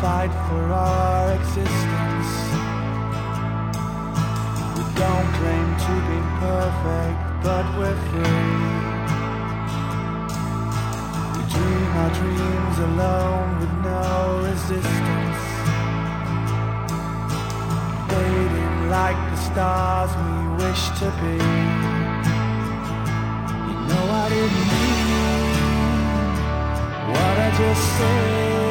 fight for our existence. We don't claim to be perfect, but we're free. We dream our dreams alone with no resistance. Fading like the stars we wish to be. You know I didn't mean what I just said.